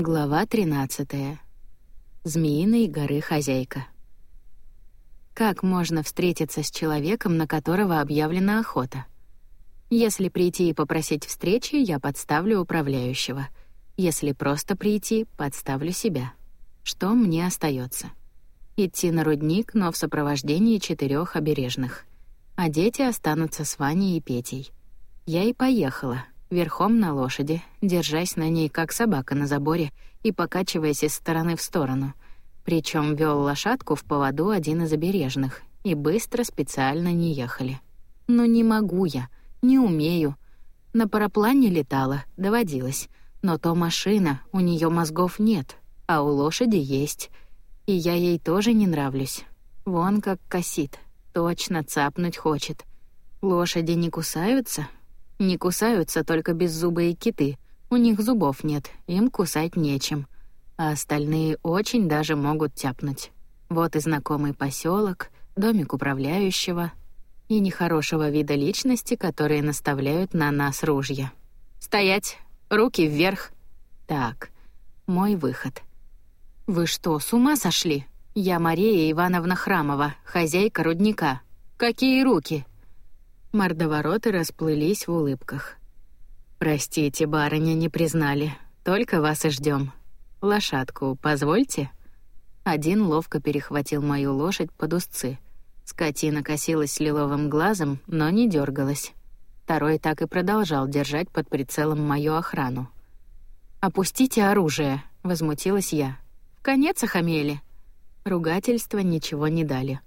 Глава 13. Змеиной горы хозяйка. Как можно встретиться с человеком, на которого объявлена охота? Если прийти и попросить встречи, я подставлю управляющего. Если просто прийти, подставлю себя. Что мне остается? Идти на рудник, но в сопровождении четырех обережных. А дети останутся с Ваней и Петей. Я и поехала — верхом на лошади, держась на ней как собака на заборе и покачиваясь из стороны в сторону. Причем вел лошадку в поводу один из обережных, и быстро специально не ехали. Но не могу я, не умею. На параплане летала, доводилось. Но то машина, у нее мозгов нет, а у лошади есть. И я ей тоже не нравлюсь. Вон как косит, точно цапнуть хочет. Лошади не кусаются, не кусаются только беззубые киты. У них зубов нет, им кусать нечем. А остальные очень даже могут тяпнуть. Вот и знакомый поселок, домик управляющего и нехорошего вида личности, которые наставляют на нас ружья. «Стоять! Руки вверх!» «Так, мой выход». «Вы что, с ума сошли? Я Мария Ивановна Храмова, хозяйка рудника. Какие руки? Мордовороты расплылись в улыбках. «Простите, барыня, не признали. Только вас и ждем. Лошадку позвольте?» Один ловко перехватил мою лошадь под узцы. Скотина косилась лиловым глазом, но не дергалась. Второй так и продолжал держать под прицелом мою охрану. «Опустите оружие!» — возмутилась я. «В конец охамели!» Ругательства ничего не дали.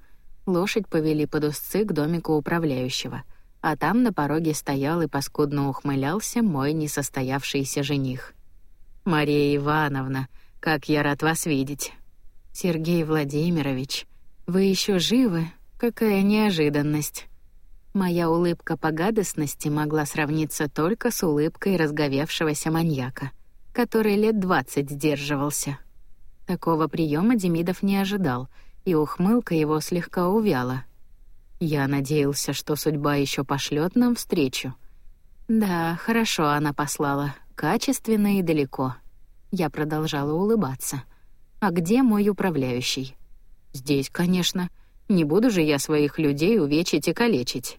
Лошадь повели под узцы к домику управляющего, а там на пороге стоял и паскудно ухмылялся мой несостоявшийся жених. «Мария Ивановна, как я рад вас видеть!» «Сергей Владимирович, вы еще живы? Какая неожиданность!» Моя улыбка по гадостности могла сравниться только с улыбкой разговевшегося маньяка, который лет двадцать сдерживался. Такого приема Демидов не ожидал — и ухмылка его слегка увяла. Я надеялся, что судьба еще пошлет нам встречу. Да, хорошо она послала, качественно и далеко. Я продолжала улыбаться. А где мой управляющий? Здесь, конечно. Не буду же я своих людей увечить и калечить.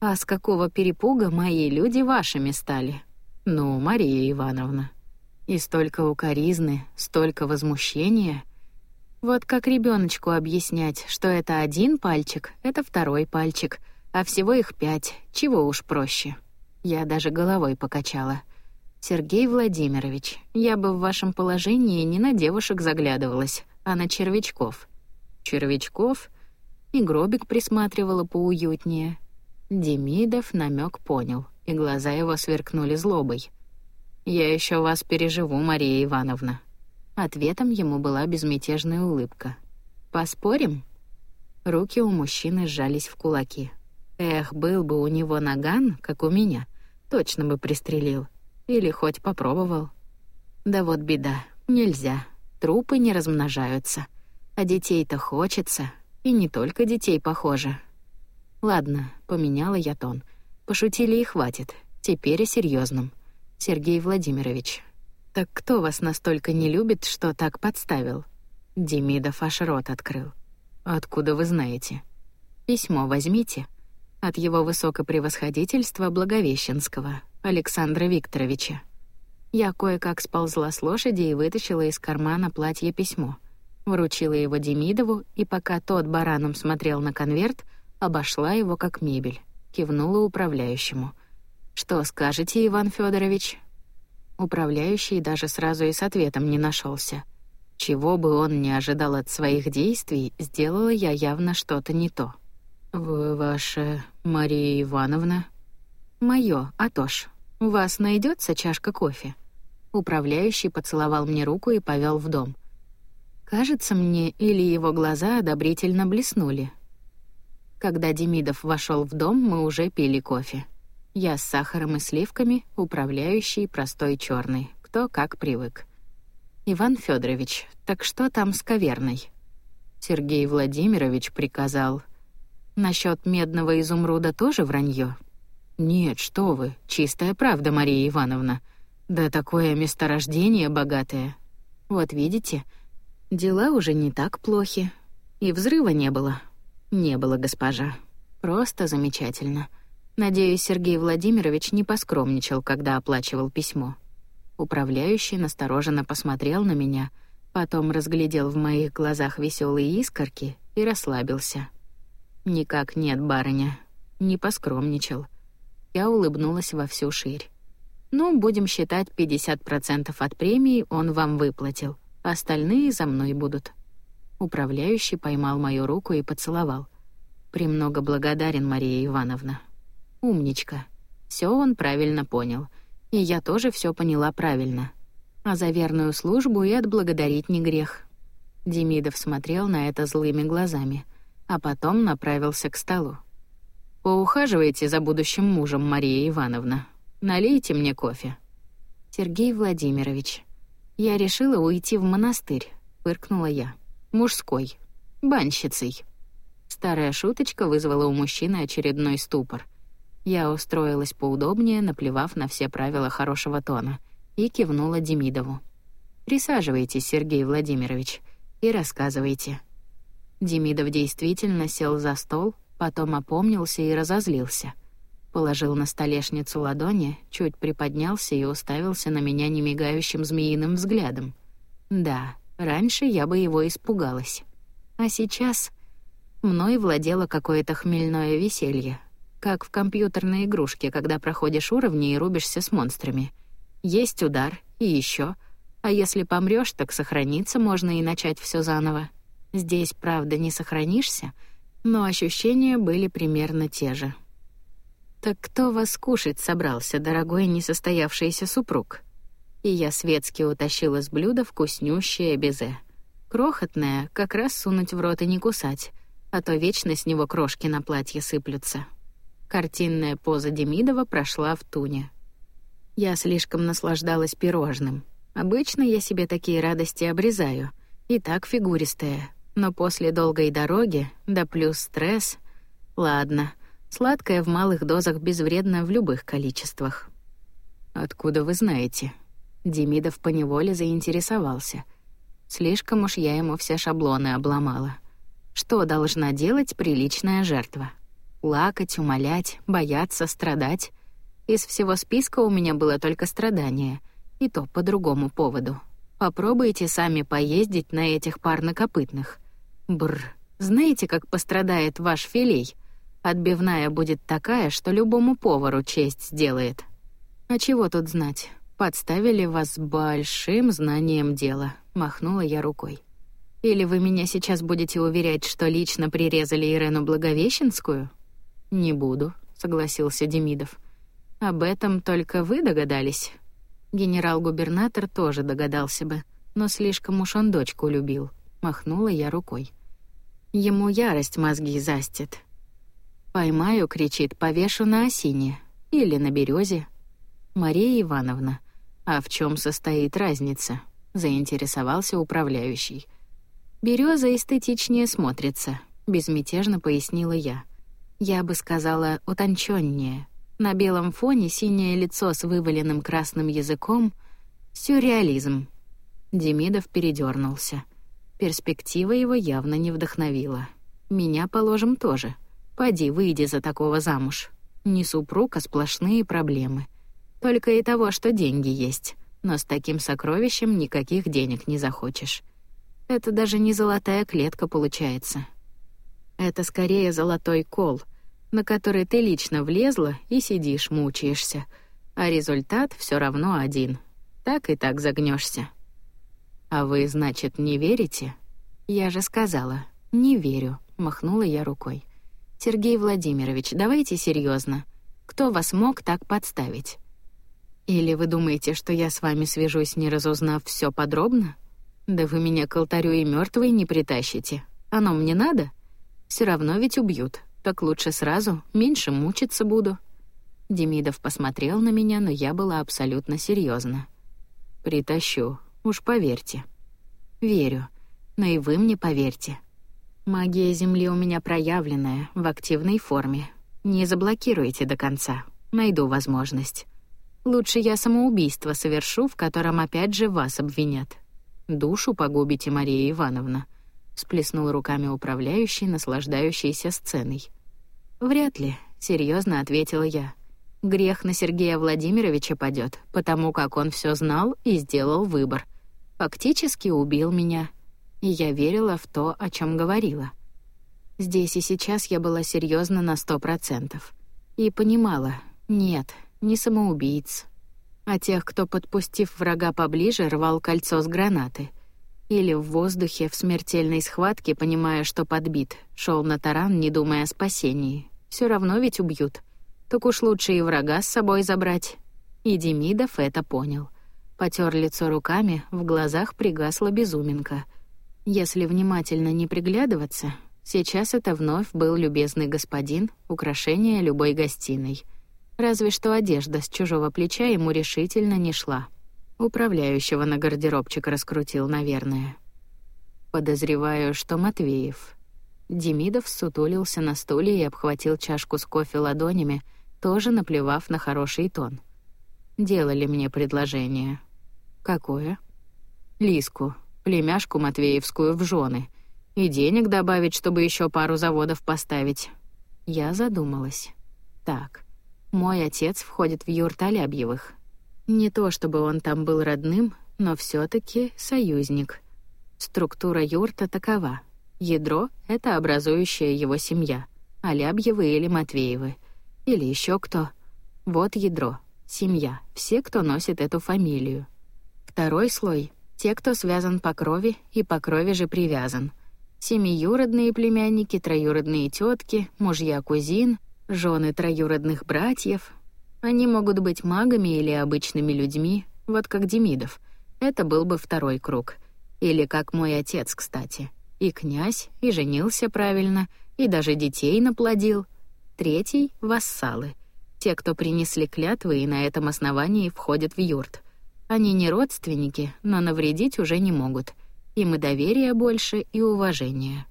А с какого перепуга мои люди вашими стали? Ну, Мария Ивановна. И столько укоризны, столько возмущения — вот как ребеночку объяснять, что это один пальчик, это второй пальчик, а всего их пять, чего уж проще. Я даже головой покачала. Сергей Владимирович, я бы в вашем положении не на девушек заглядывалась, а на червячков. Червячков? И гробик присматривала поуютнее. Демидов намек понял, и глаза его сверкнули злобой. Я еще вас переживу, Мария Ивановна. Ответом ему была безмятежная улыбка. «Поспорим?» Руки у мужчины сжались в кулаки. Эх, был бы у него наган, как у меня, точно бы пристрелил. Или хоть попробовал. Да вот беда, нельзя. Трупы не размножаются. А детей-то хочется. И не только детей, похоже. Ладно, поменяла я тон. Пошутили и хватит. Теперь о серьезном. Сергей Владимирович, «Так кто вас настолько не любит, что так подставил?» Демидов аж рот открыл. «Откуда вы знаете?» «Письмо возьмите. От его высокопревосходительства Благовещенского, Александра Викторовича». Я кое-как сползла с лошади и вытащила из кармана платье письмо. Вручила его Демидову, и пока тот бараном смотрел на конверт, обошла его как мебель. Кивнула управляющему. «Что скажете, Иван Федорович? Управляющий даже сразу и с ответом не нашелся. Чего бы он ни ожидал от своих действий, сделала я явно что-то не то. «Вы ваша Мария Ивановна?» «Моё, Атош. У вас найдется чашка кофе?» Управляющий поцеловал мне руку и повел в дом. Кажется мне, или его глаза одобрительно блеснули. Когда Демидов вошел в дом, мы уже пили кофе. Я с сахаром и сливками, управляющий простой черный, кто как привык. Иван Федорович, так что там с каверной? Сергей Владимирович приказал. Насчет медного изумруда тоже вранье? Нет, что вы, чистая правда, Мария Ивановна. Да такое месторождение богатое. Вот видите, дела уже не так плохи. И взрыва не было. Не было, госпожа. Просто замечательно. Надеюсь, Сергей Владимирович не поскромничал, когда оплачивал письмо. Управляющий настороженно посмотрел на меня, потом разглядел в моих глазах веселые искорки и расслабился. «Никак нет, барыня. Не поскромничал». Я улыбнулась во всю ширь. «Ну, будем считать, 50% от премии он вам выплатил. Остальные за мной будут». Управляющий поймал мою руку и поцеловал. «Премного благодарен, Мария Ивановна. Умничка. Все он правильно понял. И я тоже все поняла правильно. А за верную службу и отблагодарить не грех». Демидов смотрел на это злыми глазами, а потом направился к столу. «Поухаживайте за будущим мужем, Мария Ивановна. Налейте мне кофе». «Сергей Владимирович, я решила уйти в монастырь», — фыркнула я. «Мужской. Банщицей». Старая шуточка вызвала у мужчины очередной ступор. Я устроилась поудобнее, наплевав на все правила хорошего тона, и кивнула Демидову. «Присаживайтесь, Сергей Владимирович, и рассказывайте». Демидов действительно сел за стол, потом опомнился и разозлился. Положил на столешницу ладони, чуть приподнялся и уставился на меня немигающим змеиным взглядом. Да, раньше я бы его испугалась. А сейчас мной владело какое-то хмельное веселье, как в компьютерной игрушке, когда проходишь уровни и рубишься с монстрами. Есть удар и еще, а если помрёшь, так сохраниться можно и начать всё заново. Здесь, правда, не сохранишься — но ощущения были примерно те же. «Так кто вас кушать собрался, дорогой несостоявшийся супруг?» И я светски утащила с блюда вкуснющее безе. Крохотное, как раз сунуть в рот и не кусать, а то вечно с него крошки на платье сыплются. Картинная поза Демидова прошла в туне. Я слишком наслаждалась пирожным. Обычно я себе такие радости обрезаю. И так фигуристая, но после долгой дороги, да плюс стресс... Ладно, сладкое в малых дозах безвредно в любых количествах. «Откуда вы знаете?» Демидов поневоле заинтересовался. Слишком уж я ему все шаблоны обломала. Что должна делать приличная жертва? Лакать, умолять, бояться, страдать? Из всего списка у меня было только страдание, и то по другому поводу. Попробуйте сами поездить на этих парнокопытных. Бр. Знаете, как пострадает ваш филей? Отбивная будет такая, что любому повару честь сделает. А чего тут знать? Подставили вас большим знанием дела, махнула я рукой. Или вы меня сейчас будете уверять, что лично прирезали Ирену Благовещенскую? Не буду, согласился Демидов. Об этом только вы догадались. Генерал-губернатор тоже догадался бы, но слишком уж он дочку любил. Махнула я рукой. Ему ярость мозги застит. «Поймаю», — кричит, — «повешу на осине или на березе. «Мария Ивановна, а в чем состоит разница?» — заинтересовался управляющий. Береза эстетичнее смотрится», — безмятежно пояснила я. «Я бы сказала, утонченнее. На белом фоне синее лицо с вываленным красным языком — сюрреализм». Демидов передернулся. Перспектива его явно не вдохновила. Меня, положим, тоже. Поди, выйди за такого замуж. Не супруг, а сплошные проблемы. Только и того, что деньги есть. Но с таким сокровищем никаких денег не захочешь. Это даже не золотая клетка получается. Это скорее золотой кол, на который ты лично влезла и сидишь, мучаешься. А результат все равно один. Так и так загнешься. «А вы, значит, не верите?» «Я же сказала, не верю», — махнула я рукой. «Сергей Владимирович, давайте серьезно. Кто вас мог так подставить?» «Или вы думаете, что я с вами свяжусь, не разузнав все подробно? Да вы меня к алтарю и мертвой не притащите. Оно мне надо? Все равно ведь убьют. Так лучше сразу, меньше мучиться буду». Демидов посмотрел на меня, но я была абсолютно серьезна. «Притащу, Уж поверьте. Верю. Но и вы мне поверьте. Магия Земли у меня проявленная, в активной форме. Не заблокируйте до конца. Найду возможность. Лучше я самоубийство совершу, в котором опять же вас обвинят. Душу погубите, Мария Ивановна. Сплеснул руками управляющий, наслаждающийся сценой. Вряд ли, серьезно ответила я. Грех на Сергея Владимировича падет, потому как он все знал и сделал выбор. Фактически убил меня, и я верила в то, о чем говорила. Здесь и сейчас я была серьезна на сто процентов и понимала, нет, не самоубийц, а тех, кто, подпустив врага поближе, рвал кольцо с гранаты. Или в воздухе, в смертельной схватке, понимая, что подбит, шел на таран, не думая о спасении. Все равно ведь убьют. Так уж лучше и врага с собой забрать. И Демидов это понял. Потер лицо руками, в глазах пригасла безуминка. Если внимательно не приглядываться, сейчас это вновь был любезный господин, украшение любой гостиной — Разве что одежда с чужого плеча ему решительно не шла. Управляющего на гардеробчик раскрутил, наверное. Подозреваю, что Матвеев. Демидов сутулился на стуле и обхватил чашку с кофе ладонями, тоже наплевав на хороший тон. Делали мне предложение. Какое? Лиску, племяшку Матвеевскую в жены. И денег добавить, чтобы еще пару заводов поставить. Я задумалась. Так, мой отец входит в юрт Алябьевых. Не то чтобы он там был родным, но все таки союзник. Структура юрта такова. Ядро — это образующая его семья. Алябьевы или Матвеевы. Или еще кто. Вот ядро. Семья. Все, кто носит эту фамилию. Второй слой — те, кто связан по крови и по крови же привязан. Семиюродные племянники, троюродные тетки, мужья-кузин — жены троюродных братьев. Они могут быть магами или обычными людьми, вот как Демидов. Это был бы второй круг. Или как мой отец, кстати. И князь, и женился правильно, и даже детей наплодил. Третий — вассалы. Те, кто принесли клятвы и на этом основании входят в юрт. Они не родственники, но навредить уже не могут. Им и доверия больше, и уважения.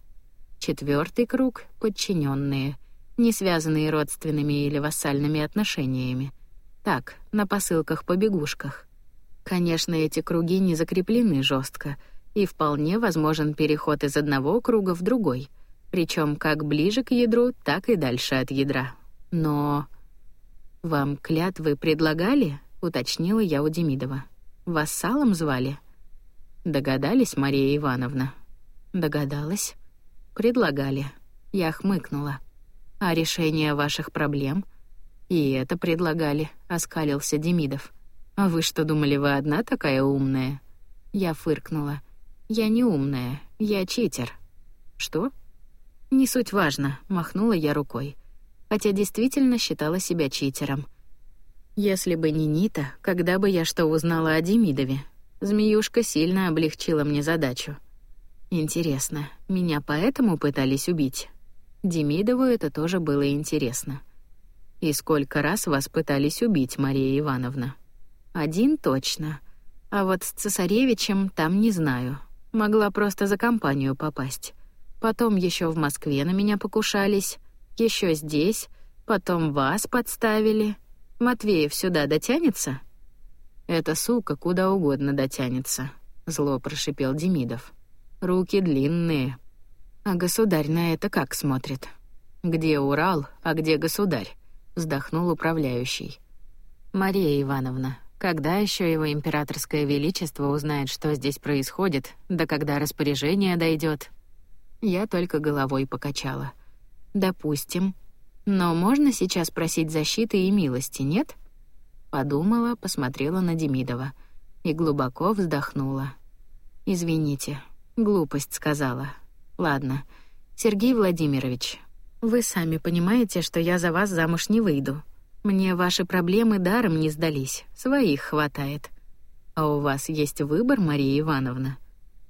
Четвертый круг — подчиненные — не связанные родственными или вассальными отношениями. Так, на посылках-побегушках. Конечно, эти круги не закреплены жестко, и вполне возможен переход из одного круга в другой, причем как ближе к ядру, так и дальше от ядра. Но вам клятвы предлагали? уточнила я у Демидова. Вассалом звали? Догадались, Мария Ивановна? Догадалась. Предлагали. Я хмыкнула. А решение ваших проблем? И это предлагали, оскалился Демидов. А вы что думали, вы одна такая умная? Я фыркнула. Я не умная, я читер. Что? Не суть важно, махнула я рукой. Хотя действительно считала себя читером. Если бы не Нита, когда бы я что узнала о Демидове? Змеюшка сильно облегчила мне задачу. Интересно, меня поэтому пытались убить? Демидову это тоже было интересно. «И сколько раз вас пытались убить, Мария Ивановна?» «Один точно. А вот с цесаревичем там не знаю. Могла просто за компанию попасть. Потом еще в Москве на меня покушались, еще здесь, потом вас подставили. Матвеев сюда дотянется?» «Эта сука куда угодно дотянется», — зло прошипел Демидов. «Руки длинные, а государь на это как смотрит? Где Урал, а где государь? Вздохнул управляющий. Мария Ивановна, когда еще его императорское величество узнает, что здесь происходит, да когда распоряжение дойдет? Я только головой покачала. Допустим. Но можно сейчас просить защиты и милости, нет? Подумала, посмотрела на Демидова и глубоко вздохнула. Извините, глупость сказала. Ладно. Сергей Владимирович, вы сами понимаете, что я за вас замуж не выйду. Мне ваши проблемы даром не сдались, своих хватает. А у вас есть выбор, Мария Ивановна?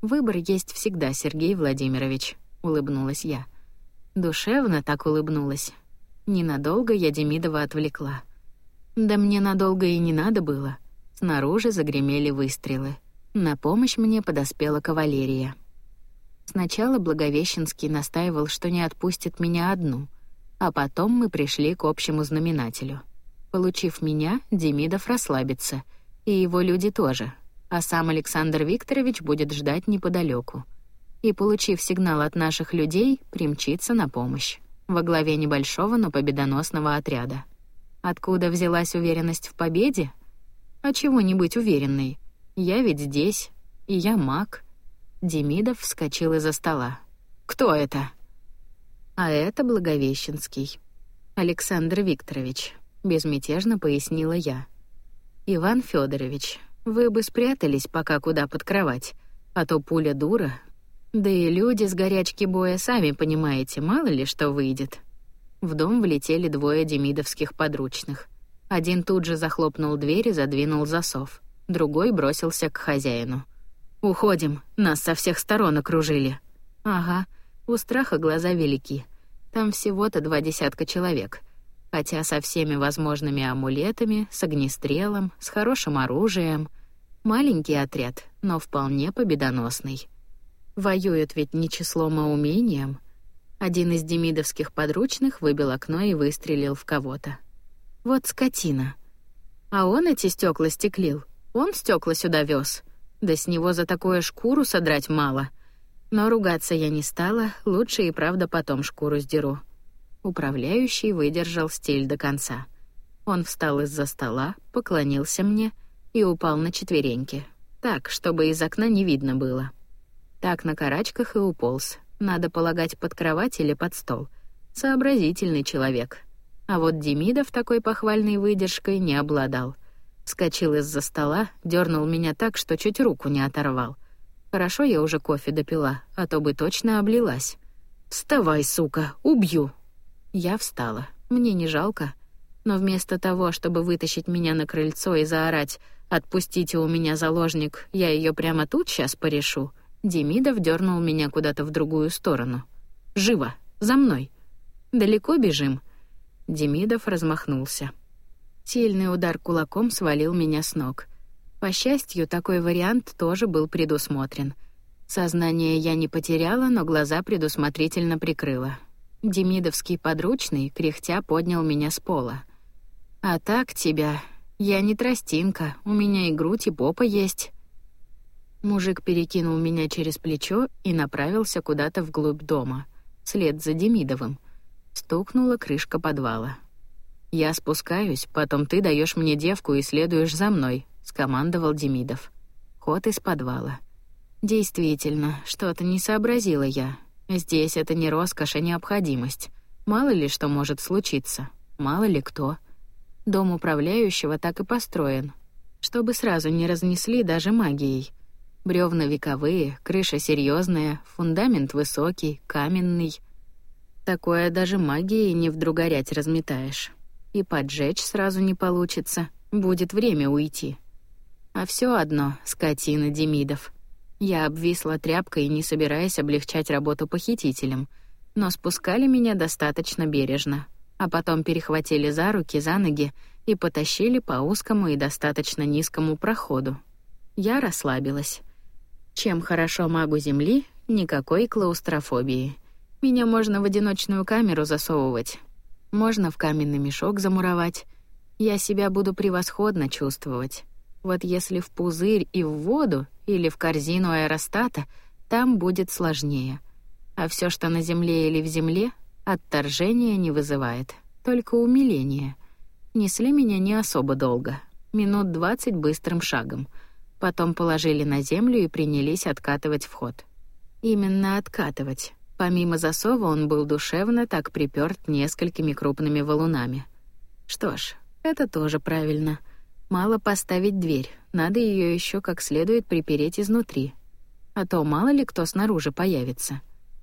Выбор есть всегда, Сергей Владимирович, улыбнулась я. Душевно так улыбнулась. Ненадолго я Демидова отвлекла. Да мне надолго и не надо было. Снаружи загремели выстрелы. На помощь мне подоспела кавалерия. Сначала Благовещенский настаивал, что не отпустит меня одну, а потом мы пришли к общему знаменателю. Получив меня, Демидов расслабится, и его люди тоже, а сам Александр Викторович будет ждать неподалеку. И, получив сигнал от наших людей, примчится на помощь во главе небольшого, но победоносного отряда. Откуда взялась уверенность в победе? А чего не быть уверенной? Я ведь здесь, и я маг. Демидов вскочил из-за стола. Кто это? А это Благовещенский. Александр Викторович, безмятежно пояснила я. Иван Федорович, вы бы спрятались пока куда под кровать, а то пуля дура. Да и люди с горячки боя сами понимаете, мало ли что выйдет. В дом влетели двое демидовских подручных. Один тут же захлопнул дверь и задвинул засов. Другой бросился к хозяину. «Уходим, нас со всех сторон окружили». «Ага, у страха глаза велики. Там всего-то два десятка человек. Хотя со всеми возможными амулетами, с огнестрелом, с хорошим оружием. Маленький отряд, но вполне победоносный. Воюют ведь не числом, а умением. Один из демидовских подручных выбил окно и выстрелил в кого-то. Вот скотина. А он эти стекла стеклил. Он стекла сюда вез. Да с него за такое шкуру содрать мало — но ругаться я не стала, лучше и правда потом шкуру сдеру. Управляющий выдержал стиль до конца. Он встал из-за стола, поклонился мне и упал на четвереньки. Так, чтобы из окна не видно было. Так на карачках и уполз. Надо полагать под кровать или под стол. Сообразительный человек. А вот Демидов такой похвальной выдержкой не обладал. Скочил из-за стола, дернул меня так, что чуть руку не оторвал. Хорошо я уже кофе допила, а то бы точно облилась. «Вставай, сука, убью!» Я встала. Мне не жалко. Но вместо того, чтобы вытащить меня на крыльцо и заорать «Отпустите у меня заложник, я ее прямо тут сейчас порешу», Демидов дернул меня куда-то в другую сторону. «Живо! За мной!» «Далеко бежим?» Демидов размахнулся. Сильный удар кулаком свалил меня с ног. По счастью, такой вариант тоже был предусмотрен. Сознание я не потеряла, но глаза предусмотрительно прикрыла. Демидовский подручный, кряхтя, поднял меня с пола. «А так тебя... Я не тростинка, у меня и грудь, и попа есть». Мужик перекинул меня через плечо и направился куда-то вглубь дома, вслед за Демидовым. Стукнула крышка подвала. «Я спускаюсь, потом ты даешь мне девку и следуешь за мной», — скомандовал Демидов. Ход из подвала. Действительно, что-то не сообразила я. Здесь это не роскошь, а необходимость. Мало ли что может случиться. Мало ли кто. Дом управляющего так и построен. Чтобы сразу не разнесли даже магией. Бревна вековые, крыша серьезная, фундамент высокий, каменный. Такое даже магией не вдруг горять разметаешь. И поджечь сразу не получится. Будет время уйти. А все одно — скотина Демидов. Я обвисла тряпкой, не собираясь облегчать работу похитителям, но спускали меня достаточно бережно, а потом перехватили за руки, за ноги и потащили по узкому и достаточно низкому проходу. Я расслабилась. Чем хорошо магу Земли, никакой клаустрофобии. Меня можно в одиночную камеру засовывать, можно в каменный мешок замуровать. Я себя буду превосходно чувствовать. Вот если в пузырь и в воду или в корзину аэростата, там будет сложнее. А все, что на земле или в земле, отторжения не вызывает, только умиление. Несли меня не особо долго, минут двадцать быстрым шагом. Потом положили на землю и принялись откатывать вход. Именно откатывать. Помимо засова он был душевно так приперт несколькими крупными валунами. Что ж, это тоже правильно — Мало поставить дверь, надо ее еще как следует припереть изнутри. А то мало ли кто снаружи появится.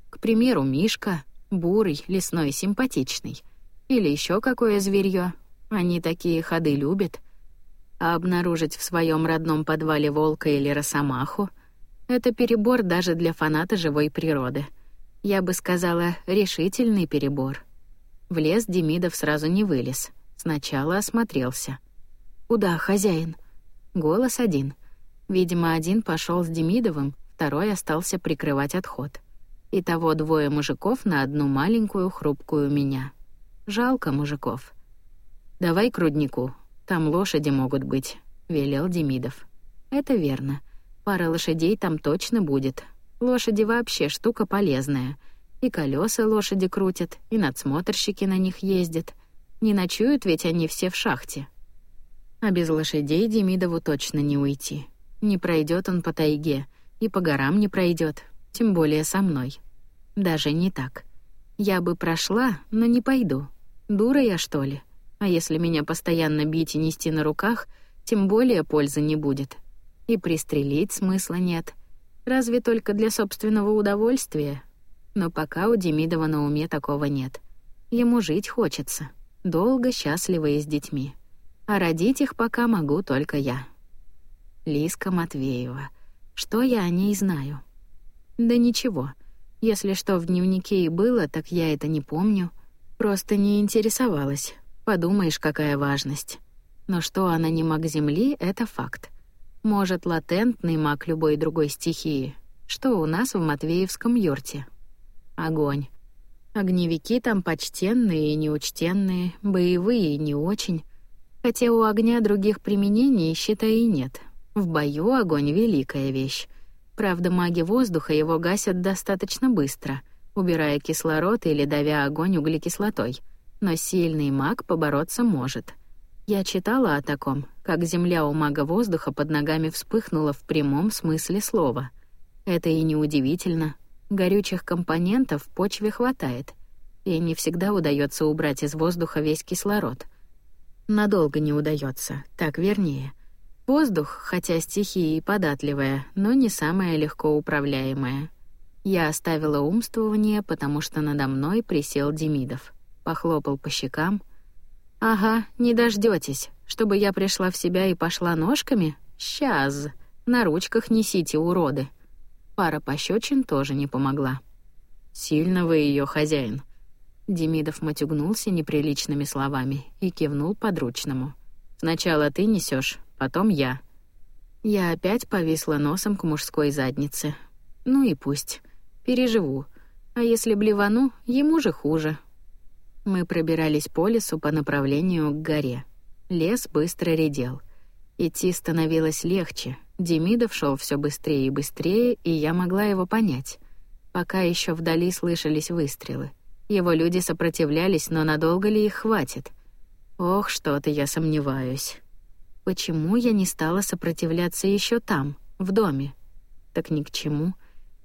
К примеру, Мишка, бурый, лесной, симпатичный. Или еще какое зверье. Они такие ходы любят. А обнаружить в своем родном подвале волка или росомаху — это перебор даже для фаната живой природы. Я бы сказала, решительный перебор. В лес Демидов сразу не вылез. Сначала осмотрелся — «Куда, хозяин?» Голос один. Видимо, один пошел с Демидовым, второй остался прикрывать отход. Итого двое мужиков на одну маленькую хрупкую меня. Жалко мужиков. «Давай к руднику, там лошади могут быть», — велел Демидов. «Это верно. Пара лошадей там точно будет. Лошади вообще штука полезная. И колеса лошади крутят, и надсмотрщики на них ездят. Не ночуют ведь они все в шахте. А без лошадей Демидову точно не уйти. Не пройдет он по тайге, и по горам не пройдет, тем более со мной. Даже не так. Я бы прошла, но не пойду. Дура я, что ли? А если меня постоянно бить и нести на руках, тем более пользы не будет. И пристрелить смысла нет. Разве только для собственного удовольствия. Но пока у Демидова на уме такого нет. Ему жить хочется. Долго, счастливо и с детьми а родить их пока могу только я. Лиска Матвеева. Что я о ней знаю? Да ничего. Если что в дневнике и было, так я это не помню. Просто не интересовалась. Подумаешь, какая важность. Но что она не маг Земли — это факт. Может, латентный маг любой другой стихии. Что у нас в Матвеевском юрте? Огонь. Огневики там почтенные и неучтенные, боевые и не очень. Хотя у огня других применений, считай, и нет. В бою огонь — великая вещь. Правда, маги воздуха его гасят достаточно быстро, убирая кислород или давя огонь углекислотой. Но сильный маг побороться может. Я читала о таком, как земля у мага воздуха под ногами вспыхнула в прямом смысле слова. Это и неудивительно. Горючих компонентов в почве хватает, и не всегда удается убрать из воздуха весь кислород — Надолго не удается, так вернее. Воздух, хотя стихия и податливая, но не самая легко управляемая. Я оставила умствование, потому что надо мной присел Демидов. Похлопал по щекам. «Ага, не дождётесь, чтобы я пришла в себя и пошла ножками? Сейчас. На ручках несите, уроды». Пара пощечин тоже не помогла. «Сильно вы её хозяин», Демидов матюгнулся неприличными словами и кивнул подручному. «Сначала ты несешь, потом я». Я опять повисла носом к мужской заднице. Ну и пусть. Переживу. А если блевану, ему же хуже. Мы пробирались по лесу по направлению к горе. Лес быстро редел. Идти становилось легче. Демидов шел все быстрее и быстрее, и я могла его понять. Пока еще вдали слышались выстрелы. Его люди сопротивлялись, но надолго ли их хватит? Ох, что-то я сомневаюсь. Почему я не стала сопротивляться еще там, в доме? Так ни к чему.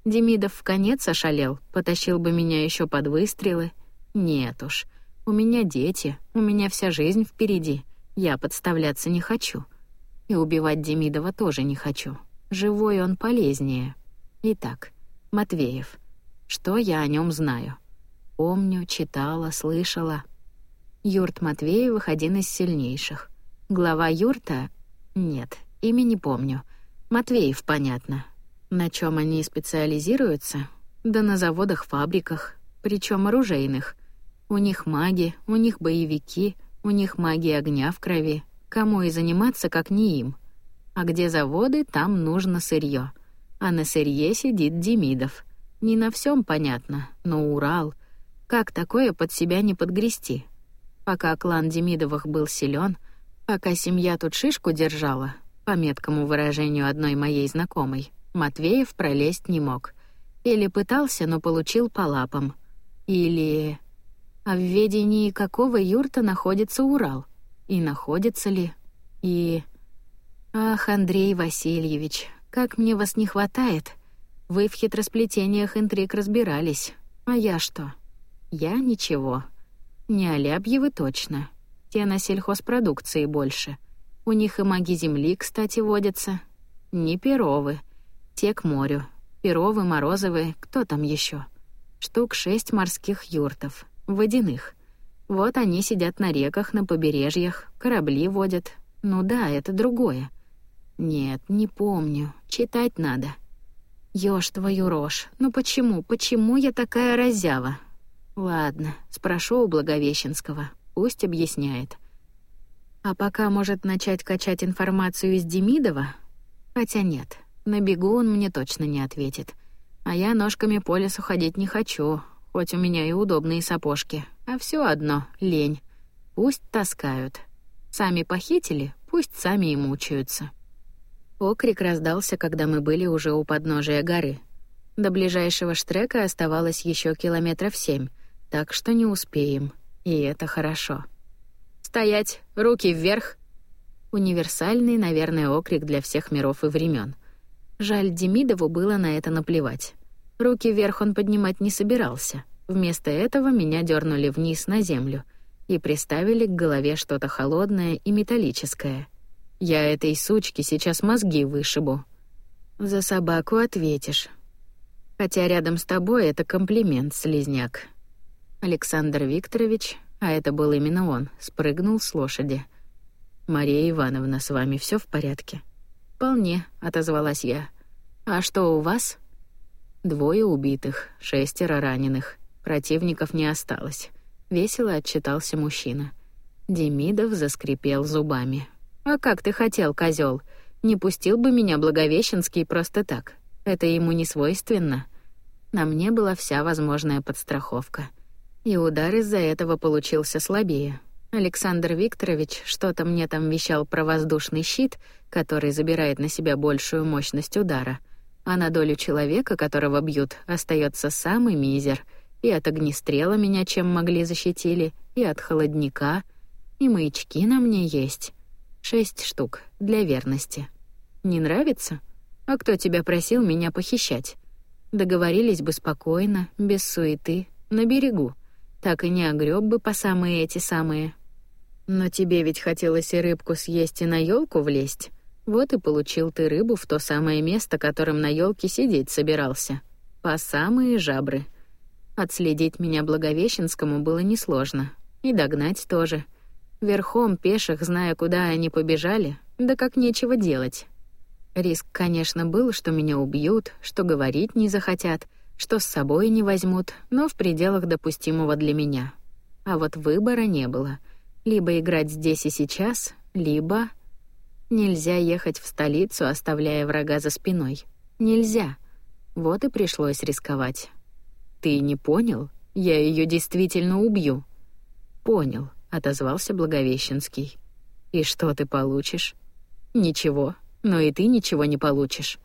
Демидов в конец ошалел, потащил бы меня еще под выстрелы. Нет уж. У меня дети, у меня вся жизнь впереди. Я подставляться не хочу. И убивать Демидова тоже не хочу. Живой он полезнее. Итак, Матвеев. Что я о нем знаю? Помню, читала, слышала. Юрт Матвеевых один из сильнейших. Глава юрта? Нет, имя не помню. Матвеев, понятно. На чем они специализируются? Да на заводах-фабриках, причем оружейных. У них маги, у них боевики, у них маги огня в крови. Кому и заниматься, как не им. А где заводы, там нужно сырье. А на сырье сидит Демидов. Не на всем понятно, но Урал — как такое под себя не подгрести? Пока клан Демидовых был силен, пока семья тут шишку держала, по меткому выражению одной моей знакомой, Матвеев пролезть не мог. Или пытался, но получил по лапам. Или... А в ведении какого юрта находится Урал? И находится ли? И... Ах, Андрей Васильевич, как мне вас не хватает. Вы в хитросплетениях интриг разбирались. А я что? Я ничего. Не Алябьевы точно. Те на сельхозпродукции больше. У них и маги земли, кстати, водятся. Не Перовы. Те к морю. Перовы, Морозовы, кто там еще? Штук шесть морских юртов. Водяных. Вот они сидят на реках, на побережьях, корабли водят. Ну да, это другое. Нет, не помню. Читать надо. Ёж твою рожь. Ну почему, почему я такая разява? Ладно, спрошу у Благовещенского, пусть объясняет. А пока может начать качать информацию из Демидова? Хотя нет, на бегу он мне точно не ответит. А я ножками по лесу ходить не хочу, хоть у меня и удобные сапожки, а все одно — лень. Пусть таскают. Сами похитили, пусть сами и мучаются. Окрик раздался, когда мы были уже у подножия горы. До ближайшего штрека оставалось еще километров семь, так что не успеем, и это хорошо. «Стоять! Руки вверх!» Универсальный, наверное, окрик для всех миров и времен. Жаль, Демидову было на это наплевать. Руки вверх он поднимать не собирался. Вместо этого меня дернули вниз на землю и приставили к голове что-то холодное и металлическое. Я этой сучке сейчас мозги вышибу. За собаку ответишь. Хотя рядом с тобой это комплимент, слизняк. Александр Викторович, а это был именно он, спрыгнул с лошади. Мария Ивановна, с вами все в порядке? Вполне, отозвалась я. А что у вас? Двое убитых, шестеро раненых. Противников не осталось. Весело отчитался мужчина. Демидов заскрипел зубами. А как ты хотел, козел? Не пустил бы меня Благовещенский просто так. Это ему не свойственно. На мне была вся возможная подстраховка. И удар из-за этого получился слабее. Александр Викторович что-то мне там вещал про воздушный щит, который забирает на себя большую мощность удара, а на долю человека, которого бьют, остается самый мизер. И от огнестрела меня чем могли защитили, и от холодника, и маячки на мне есть. Шесть штук для верности. Не нравится? А кто тебя просил меня похищать? Договорились бы спокойно, без суеты, на берегу. Так и не огреб бы по самые эти самые. Но тебе ведь хотелось и рыбку съесть, и на елку влезть. Вот и получил ты рыбу в то самое место, которым на елке сидеть собирался. По самые жабры. Отследить меня Благовещенскому было несложно. И догнать тоже. Верхом пеших, зная, куда они побежали, да как нечего делать. Риск, конечно, был, что меня убьют, что говорить не захотят, что с собой не возьмут, но в пределах допустимого для меня. А вот выбора не было — либо играть здесь и сейчас, либо... Нельзя ехать в столицу, оставляя врага за спиной. Нельзя. Вот и пришлось рисковать. «Ты не понял? Я ее действительно убью». «Понял», — отозвался Благовещенский. «И что ты получишь?» «Ничего. Но и ты ничего не получишь».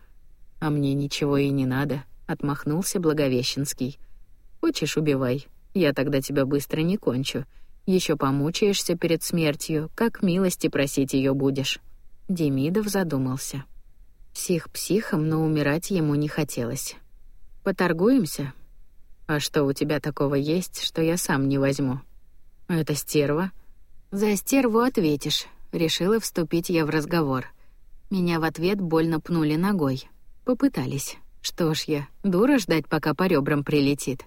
«А мне ничего и не надо», — отмахнулся Благовещенский. «Хочешь, убивай. Я тогда тебя быстро не кончу. Еще помучаешься перед смертью, как милости просить ее будешь». Демидов задумался. Псих психом, но умирать ему не хотелось. «Поторгуемся?» «А что у тебя такого есть, что я сам не возьму?» «Это стерва?» «За стерву ответишь», — решила вступить я в разговор. Меня в ответ больно пнули ногой. Попытались. Что ж я, дура ждать, пока по ребрам прилетит?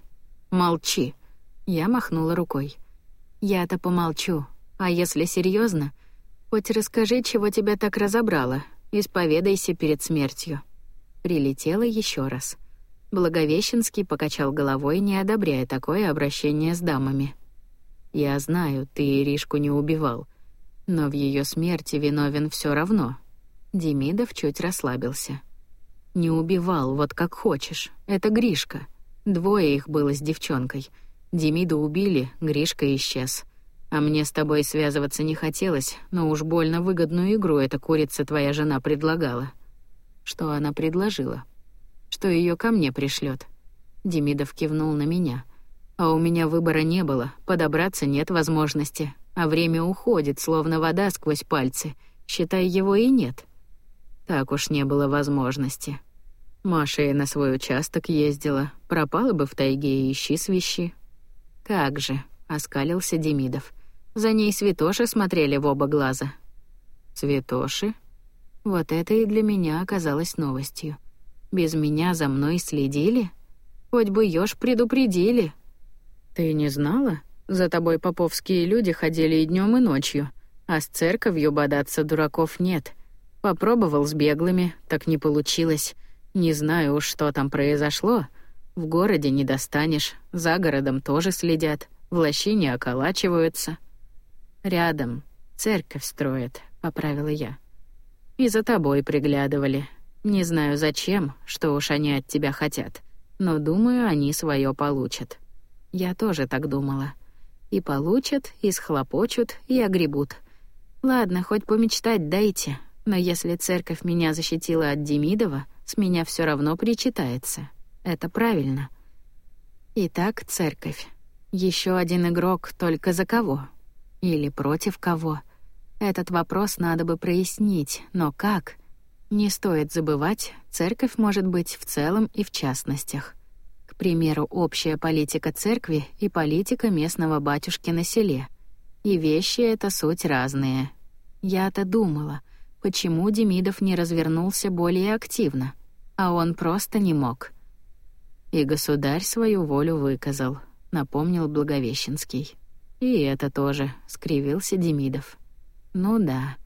«Молчи!» Я махнула рукой. Я-то помолчу. А если серьезно, хоть расскажи, чего тебя так разобрало. Исповедайся перед смертью. Прилетела еще раз. Благовещенский покачал головой, не одобряя такое обращение с дамами. Я знаю, ты Иришку не убивал, но в ее смерти виновен все равно. Демидов чуть расслабился. Не убивал, вот как хочешь. Это Гришка. Двое их было с девчонкой — Демиду убили, Гришка исчез. А мне с тобой связываться не хотелось, но уж больно выгодную игру эта курица твоя жена предлагала. Что она предложила? Что ее ко мне пришлет? Демидов кивнул на меня. А у меня выбора не было, подобраться нет возможности, а время уходит, словно вода сквозь пальцы. Считай, его и нет. Так уж не было возможности. Маша и на свой участок ездила, пропала бы в тайге и ищи свищи, «Как же», — оскалился Демидов. «За ней святоши смотрели в оба глаза». «Святоши?» Вот это и для меня оказалось новостью. Без меня за мной следили? Хоть бы ёж предупредили. Ты не знала? За тобой поповские люди ходили и днем, и ночью. А с церковью бодаться дураков нет. Попробовал с беглыми, так не получилось. Не знаю уж, что там произошло, в городе не достанешь, за городом тоже следят, в лощине околачиваются. Рядом церковь строят, поправила я. И за тобой приглядывали. Не знаю зачем, что уж они от тебя хотят, но думаю, они свое получат. Я тоже так думала. И получат, и схлопочут, и огребут. Ладно, хоть помечтать дайте, но если церковь меня защитила от Демидова, с меня все равно причитается. Это правильно. Итак, церковь. Еще один игрок, только за кого? Или против кого? Этот вопрос надо бы прояснить, но как? Не стоит забывать, церковь может быть в целом и в частностях. К примеру, общая политика церкви и политика местного батюшки на селе. И вещи — это суть разные. Я-то думала, почему Демидов не развернулся более активно, а он просто не мог. И государь свою волю выказал, напомнил Благовещенский. И это тоже, скривился Демидов. Ну да.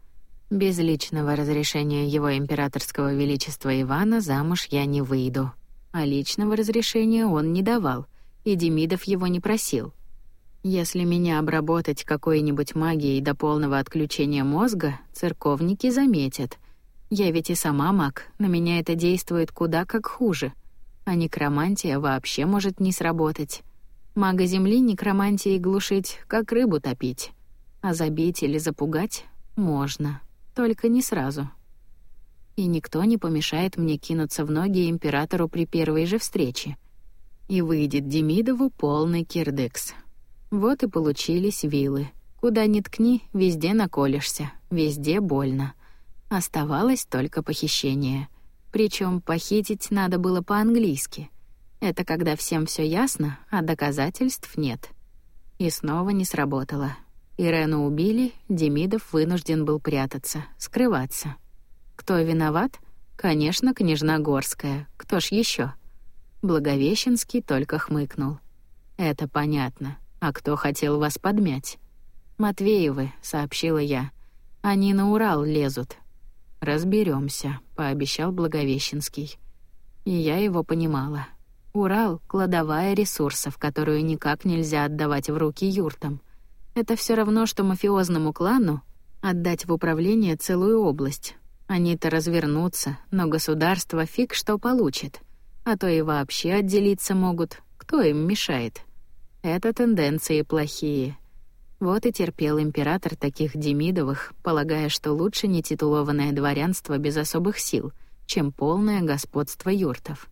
Без личного разрешения его императорского величества Ивана замуж я не выйду а личного разрешения он не давал, и Демидов его не просил. Если меня обработать какой-нибудь магией до полного отключения мозга, церковники заметят. Я ведь и сама маг, на меня это действует куда как хуже. А некромантия вообще может не сработать. Мага Земли некромантией глушить, как рыбу топить. А забить или запугать можно, только не сразу и никто не помешает мне кинуться в ноги императору при первой же встрече. И выйдет Демидову полный кирдекс. Вот и получились вилы. Куда ни ткни, везде наколешься, везде больно. Оставалось только похищение. Причем похитить надо было по-английски. Это когда всем все ясно, а доказательств нет. И снова не сработало. Ирену убили, Демидов вынужден был прятаться, скрываться. Кто виноват? Конечно, княжна Горская. Кто ж еще? Благовещенский только хмыкнул. Это понятно. А кто хотел вас подмять? Матвеевы, сообщила я. Они на Урал лезут. Разберемся, пообещал Благовещенский. И я его понимала. Урал — кладовая ресурсов, которую никак нельзя отдавать в руки юртам. Это все равно, что мафиозному клану отдать в управление целую область, они-то развернутся, но государство фиг что получит. А то и вообще отделиться могут. Кто им мешает? Это тенденции плохие. Вот и терпел император таких Демидовых, полагая, что лучше нетитулованное дворянство без особых сил, чем полное господство юртов.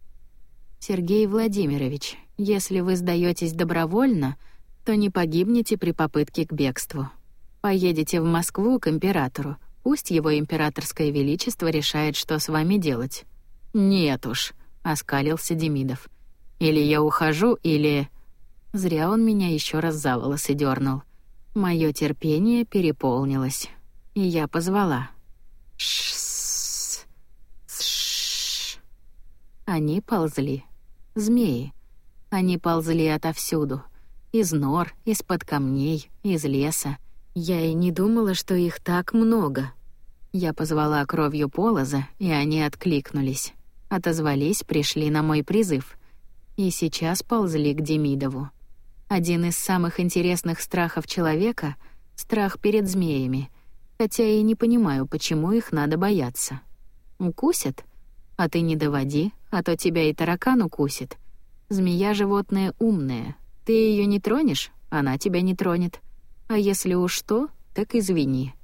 Сергей Владимирович, если вы сдаетесь добровольно, то не погибнете при попытке к бегству. Поедете в Москву к императору, Пусть его императорское величество решает, что с вами делать. Нет уж, оскалился Демидов. Или я ухожу, или Зря он меня еще раз за волосы дернул. Мое терпение переполнилось, и я позвала. Шш. Они ползли. Змеи. Они ползли отовсюду. Из нор, из-под камней, из леса. Я и не думала, что их так много. Я позвала кровью Полоза, и они откликнулись. Отозвались, пришли на мой призыв. И сейчас ползли к Демидову. Один из самых интересных страхов человека — страх перед змеями. Хотя и не понимаю, почему их надо бояться. Укусят? А ты не доводи, а то тебя и таракан укусит. Змея — животное умное. Ты ее не тронешь, она тебя не тронет. А если уж что, так извини.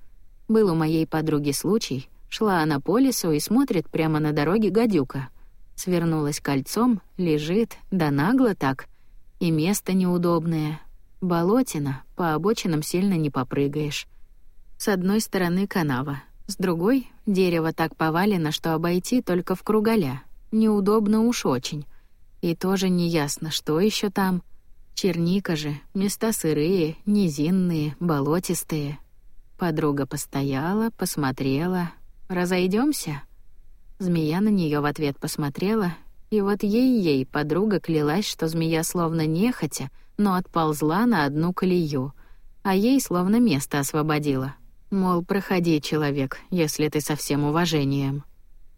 Был у моей подруги случай, шла она по лесу и смотрит прямо на дороге гадюка. Свернулась кольцом, лежит, да нагло так. И место неудобное. Болотина, по обочинам сильно не попрыгаешь. С одной стороны канава, с другой — дерево так повалено, что обойти только в кругаля. Неудобно уж очень. И тоже неясно, что еще там — Черника же, места сырые, низинные, болотистые. Подруга постояла, посмотрела. Разойдемся? Змея на нее в ответ посмотрела, и вот ей-ей подруга клялась, что змея словно нехотя, но отползла на одну колею, а ей словно место освободила. Мол, проходи, человек, если ты со всем уважением.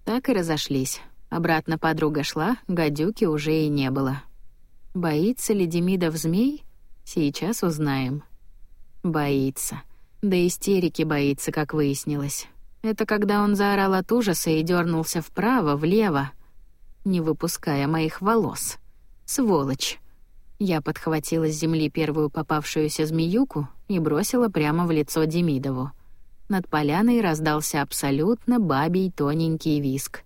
Так и разошлись. Обратно подруга шла, гадюки уже и не было. Боится ли Демидов змей? Сейчас узнаем. Боится. Да истерики боится, как выяснилось. Это когда он заорал от ужаса и дернулся вправо, влево, не выпуская моих волос. Сволочь. Я подхватила с земли первую попавшуюся змеюку и бросила прямо в лицо Демидову. Над поляной раздался абсолютно бабий тоненький виск.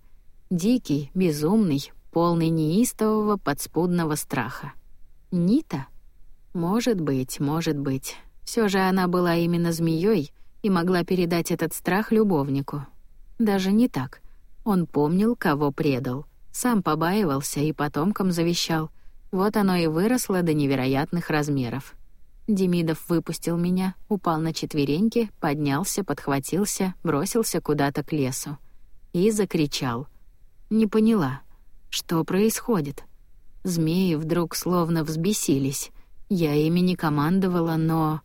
Дикий, безумный, полный неистового подспудного страха. Нита? Может быть, может быть. Все же она была именно змеей и могла передать этот страх любовнику. Даже не так. Он помнил, кого предал. Сам побаивался и потомкам завещал — вот оно и выросло до невероятных размеров. Демидов выпустил меня, упал на четвереньки, поднялся, подхватился, бросился куда-то к лесу. И закричал. Не поняла, что происходит. Змеи вдруг словно взбесились. Я ими не командовала, но...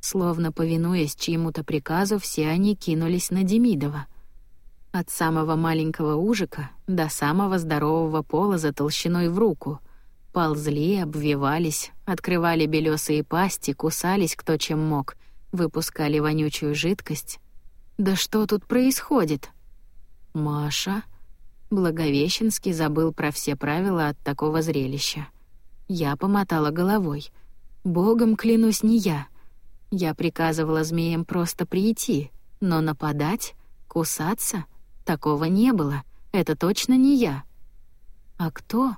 Словно повинуясь чьему-то приказу, все они кинулись на Демидова. От самого маленького ужика до самого здорового пола за толщиной в руку — Ползли, обвивались, открывали белесые пасти, кусались кто чем мог, выпускали вонючую жидкость. Да что тут происходит? Маша Благовещенский забыл про все правила от такого зрелища. Я помотала головой. Богом клянусь, не я. Я приказывала змеям просто прийти, но нападать, кусаться такого не было. Это точно не я. А кто?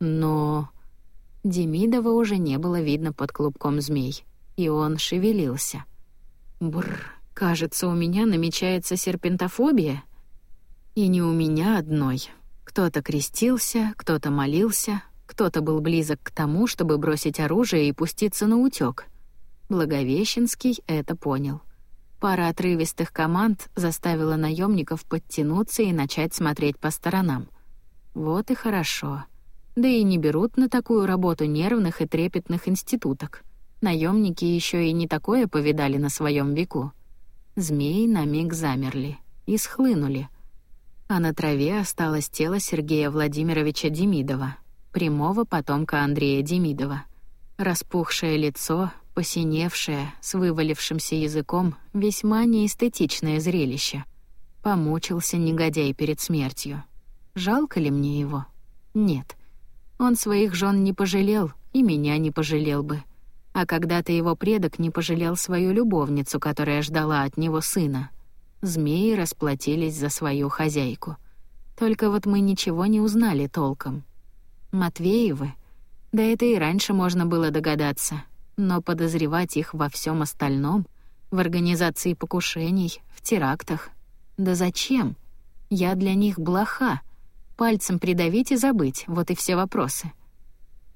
Но Демидова уже не было видно под клубком змей, и он шевелился. Бр, кажется, у меня намечается серпентофобия. И не у меня одной. Кто-то крестился, кто-то молился, кто-то был близок к тому, чтобы бросить оружие и пуститься на утёк. Благовещенский это понял. Пара отрывистых команд заставила наемников подтянуться и начать смотреть по сторонам. Вот и хорошо. Да и не берут на такую работу нервных и трепетных институток. Наемники еще и не такое повидали на своем веку. Змеи на миг замерли и схлынули. А на траве осталось тело Сергея Владимировича Демидова, прямого потомка Андрея Демидова. Распухшее лицо, посиневшее, с вывалившимся языком, весьма неэстетичное зрелище. Помучился негодяй перед смертью. Жалко ли мне его? Нет. Он своих жен не пожалел, и меня не пожалел бы. А когда-то его предок не пожалел свою любовницу, которая ждала от него сына. Змеи расплатились за свою хозяйку. Только вот мы ничего не узнали толком. Матвеевы? Да это и раньше можно было догадаться. Но подозревать их во всем остальном, в организации покушений, в терактах. Да зачем? Я для них блоха — Пальцем придавить и забыть, вот и все вопросы.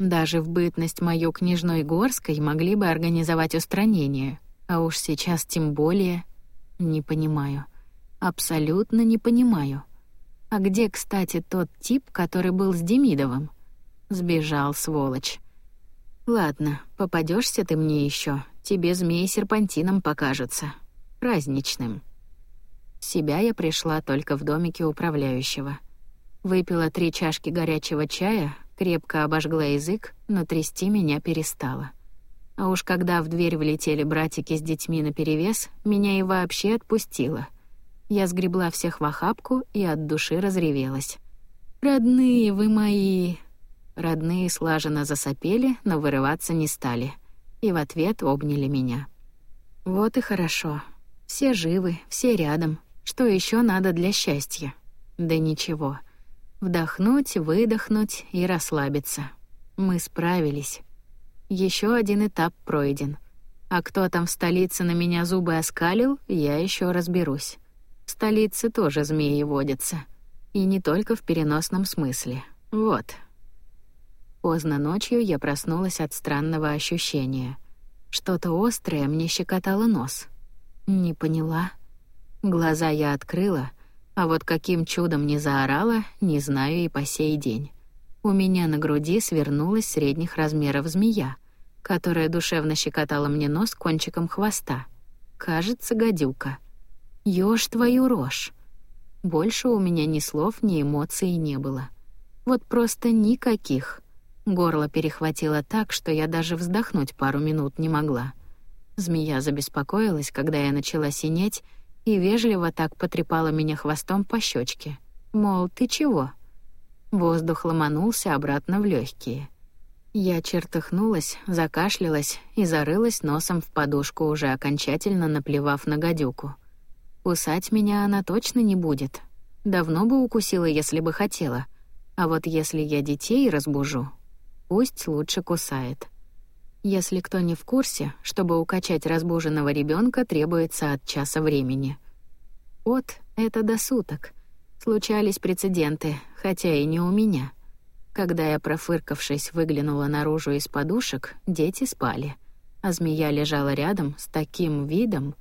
Даже в бытность мою княжной Горской могли бы организовать устранение, а уж сейчас тем более... Не понимаю. Абсолютно не понимаю. А где, кстати, тот тип, который был с Демидовым? Сбежал, сволочь. Ладно, попадешься ты мне еще, тебе змеи серпантином покажутся. Праздничным. Себя я пришла только в домике управляющего — Выпила три чашки горячего чая, крепко обожгла язык, но трясти меня перестала. А уж когда в дверь влетели братики с детьми наперевес, меня и вообще отпустило. Я сгребла всех в охапку и от души разревелась. «Родные вы мои!» Родные слаженно засопели, но вырываться не стали. И в ответ обняли меня. «Вот и хорошо. Все живы, все рядом. Что еще надо для счастья?» «Да ничего. Вдохнуть, выдохнуть и расслабиться. Мы справились. Еще один этап пройден. А кто там в столице на меня зубы оскалил, я еще разберусь. В столице тоже змеи водятся. И не только в переносном смысле. Вот. Поздно ночью я проснулась от странного ощущения. Что-то острое мне щекотало нос. Не поняла. Глаза я открыла — а вот каким чудом не заорала, не знаю и по сей день. У меня на груди свернулась средних размеров змея, которая душевно щекотала мне нос кончиком хвоста. Кажется, гадюка. Ёж твою рожь. Больше у меня ни слов, ни эмоций не было. Вот просто никаких. Горло перехватило так, что я даже вздохнуть пару минут не могла. Змея забеспокоилась, когда я начала синеть, и вежливо так потрепала меня хвостом по щечке. Мол, ты чего? Воздух ломанулся обратно в легкие. Я чертыхнулась, закашлялась и зарылась носом в подушку, уже окончательно наплевав на гадюку. Кусать меня она точно не будет. Давно бы укусила, если бы хотела. А вот если я детей разбужу, пусть лучше кусает. Если кто не в курсе, чтобы укачать разбуженного ребенка, требуется от часа времени. Вот это до суток. Случались прецеденты, хотя и не у меня. Когда я, профыркавшись, выглянула наружу из подушек, дети спали, а змея лежала рядом с таким видом.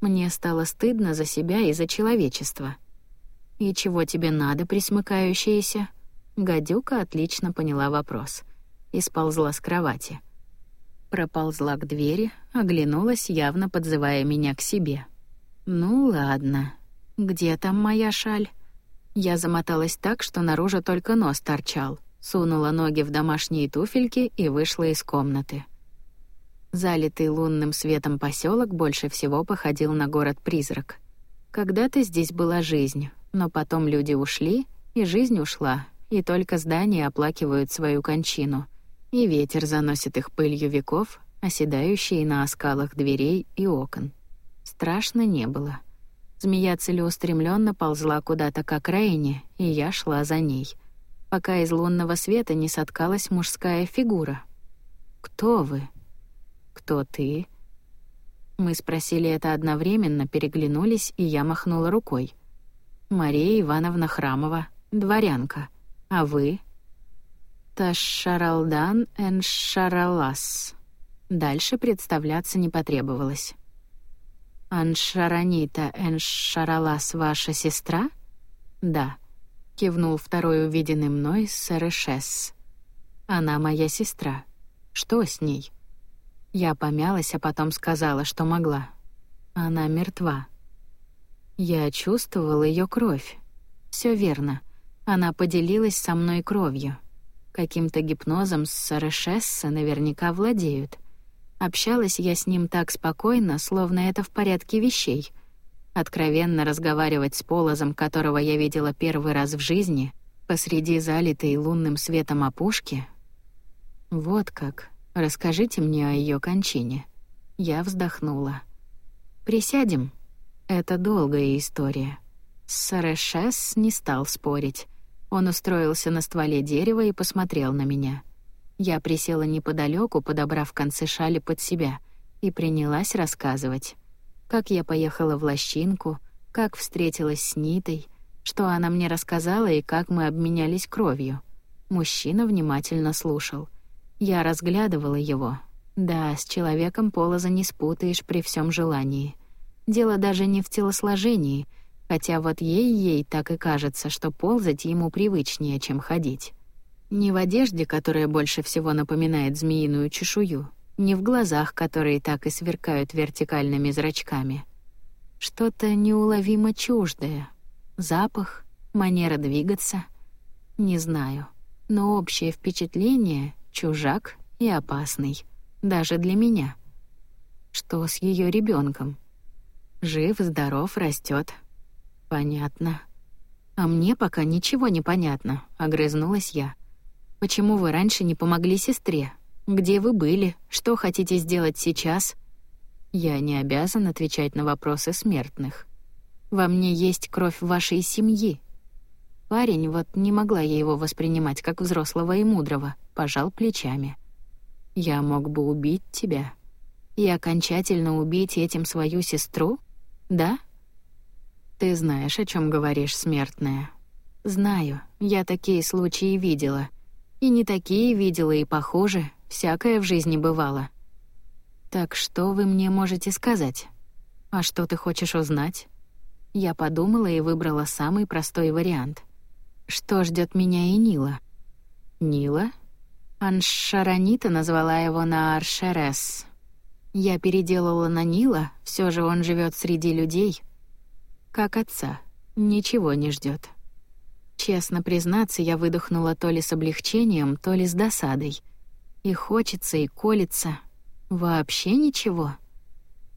Мне стало стыдно за себя и за человечество. «И чего тебе надо, присмыкающаяся?» Гадюка отлично поняла вопрос и сползла с кровати. Проползла к двери, оглянулась, явно подзывая меня к себе. «Ну ладно. Где там моя шаль?» Я замоталась так, что наружу только нос торчал сунула ноги в домашние туфельки и вышла из комнаты. Залитый лунным светом поселок больше всего походил на город-призрак. Когда-то здесь была жизнь, но потом люди ушли, и жизнь ушла, и только здания оплакивают свою кончину, и ветер заносит их пылью веков, оседающие на оскалах дверей и окон. Страшно не было. Змея целеустремленно ползла куда-то к окраине, и я шла за ней — пока из лунного света не соткалась мужская фигура. «Кто вы?» «Кто ты?» Мы спросили это одновременно, переглянулись, и я махнула рукой. «Мария Ивановна Храмова, дворянка. А вы?» «Ташаралдан эн Шаралас». Дальше представляться не потребовалось. «Аншаранита эн Шаралас ваша сестра?» «Да» кивнул второй увиденный мной Сэрэшес. Она моя сестра. Что с ней? Я помялась, а потом сказала, что могла. Она мертва. Я чувствовал ее кровь. Все верно. Она поделилась со мной кровью. Каким-то гипнозом Сэрэшесса наверняка владеют. Общалась я с ним так спокойно, словно это в порядке вещей — Откровенно разговаривать с Полозом, которого я видела первый раз в жизни, посреди залитой лунным светом опушки. Вот как. Расскажите мне о ее кончине. Я вздохнула. Присядем. Это долгая история. Сарэшес не стал спорить. Он устроился на стволе дерева и посмотрел на меня. Я присела неподалеку, подобрав концы шали под себя, и принялась рассказывать как я поехала в Лощинку, как встретилась с Нитой, что она мне рассказала и как мы обменялись кровью. Мужчина внимательно слушал. Я разглядывала его. Да, с человеком полоза не спутаешь при всем желании. Дело даже не в телосложении, хотя вот ей-ей так и кажется, что ползать ему привычнее, чем ходить. Не в одежде, которая больше всего напоминает змеиную чешую, не в глазах, которые так и сверкают вертикальными зрачками. Что-то неуловимо чуждое. Запах, манера двигаться. Не знаю, но общее впечатление — чужак и опасный. Даже для меня. Что с ее ребенком? Жив, здоров, растет. Понятно. А мне пока ничего не понятно, огрызнулась я. Почему вы раньше не помогли сестре? Где вы были? Что хотите сделать сейчас? Я не обязан отвечать на вопросы смертных. Во мне есть кровь вашей семьи. Парень, вот не могла я его воспринимать как взрослого и мудрого, пожал плечами. Я мог бы убить тебя и окончательно убить этим свою сестру? Да? Ты знаешь, о чем говоришь, смертная. Знаю, я такие случаи видела. И не такие видела, и похуже, Всякое в жизни бывало. Так что вы мне можете сказать? А что ты хочешь узнать? Я подумала и выбрала самый простой вариант. Что ждет меня и Нила? Нила? Аншаранита назвала его на Аршерес. Я переделала на Нила, все же он живет среди людей. Как отца, ничего не ждет. Честно признаться, я выдохнула то ли с облегчением, то ли с досадой — и хочется, и колется. Вообще ничего.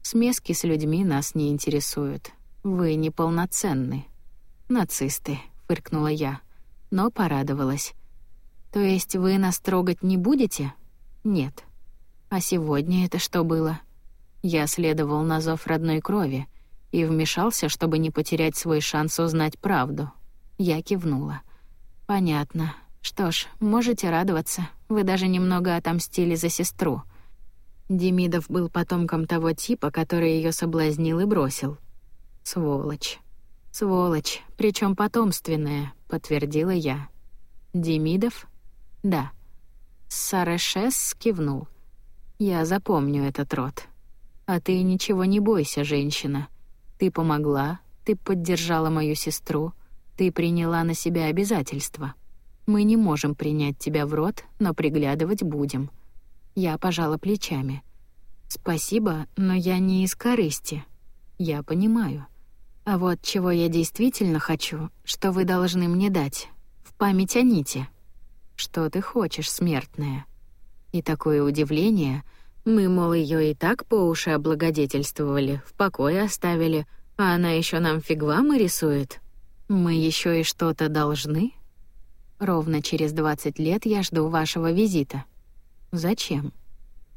Смески с людьми нас не интересуют. Вы неполноценны. Нацисты, фыркнула я, но порадовалась. То есть вы нас трогать не будете? Нет. А сегодня это что было? Я следовал на зов родной крови и вмешался, чтобы не потерять свой шанс узнать правду. Я кивнула. Понятно. Что ж, можете радоваться. Вы даже немного отомстили за сестру. Демидов был потомком того типа, который ее соблазнил и бросил. Сволочь. Сволочь, причем потомственная, подтвердила я. Демидов? Да. Сарешес кивнул. Я запомню этот род. А ты ничего не бойся, женщина. Ты помогла, ты поддержала мою сестру, ты приняла на себя обязательства. Мы не можем принять тебя в рот, но приглядывать будем. Я пожала плечами. Спасибо, но я не из корысти. Я понимаю. А вот чего я действительно хочу, что вы должны мне дать. В память о Ните. Что ты хочешь, смертная? И такое удивление. Мы, мол, ее и так по уши облагодетельствовали, в покое оставили, а она еще нам фигвамы рисует. Мы еще и что-то должны? Ровно через 20 лет я жду вашего визита. Зачем?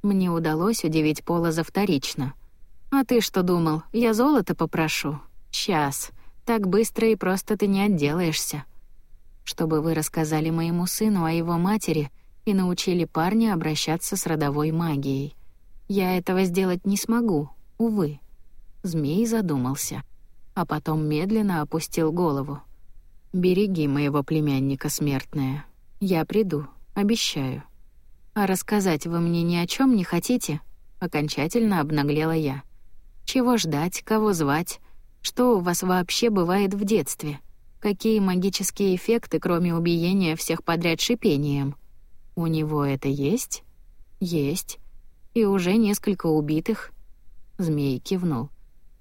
Мне удалось удивить Пола вторично. А ты что думал, я золото попрошу? Сейчас. Так быстро и просто ты не отделаешься. Чтобы вы рассказали моему сыну о его матери и научили парня обращаться с родовой магией. Я этого сделать не смогу, увы. Змей задумался, а потом медленно опустил голову. Береги моего племянника смертная. Я приду, обещаю. А рассказать вы мне ни о чем не хотите? Окончательно обнаглела я. Чего ждать, кого звать? Что у вас вообще бывает в детстве? Какие магические эффекты, кроме убиения всех подряд шипением? У него это есть? Есть. И уже несколько убитых. Змей кивнул.